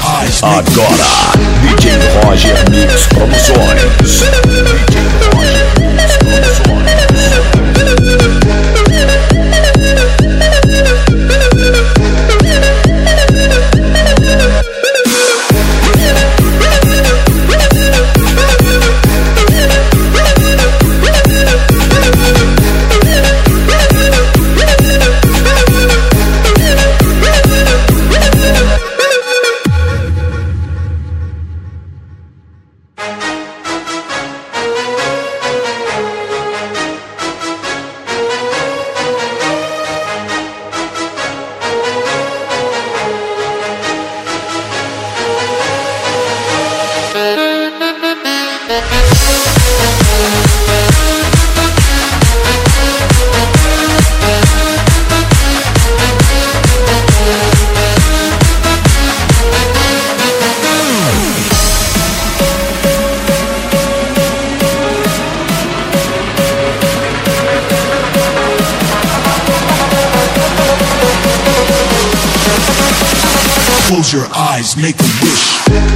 Agora, DJ Roger Mix Promoções. Close your eyes, make a wish.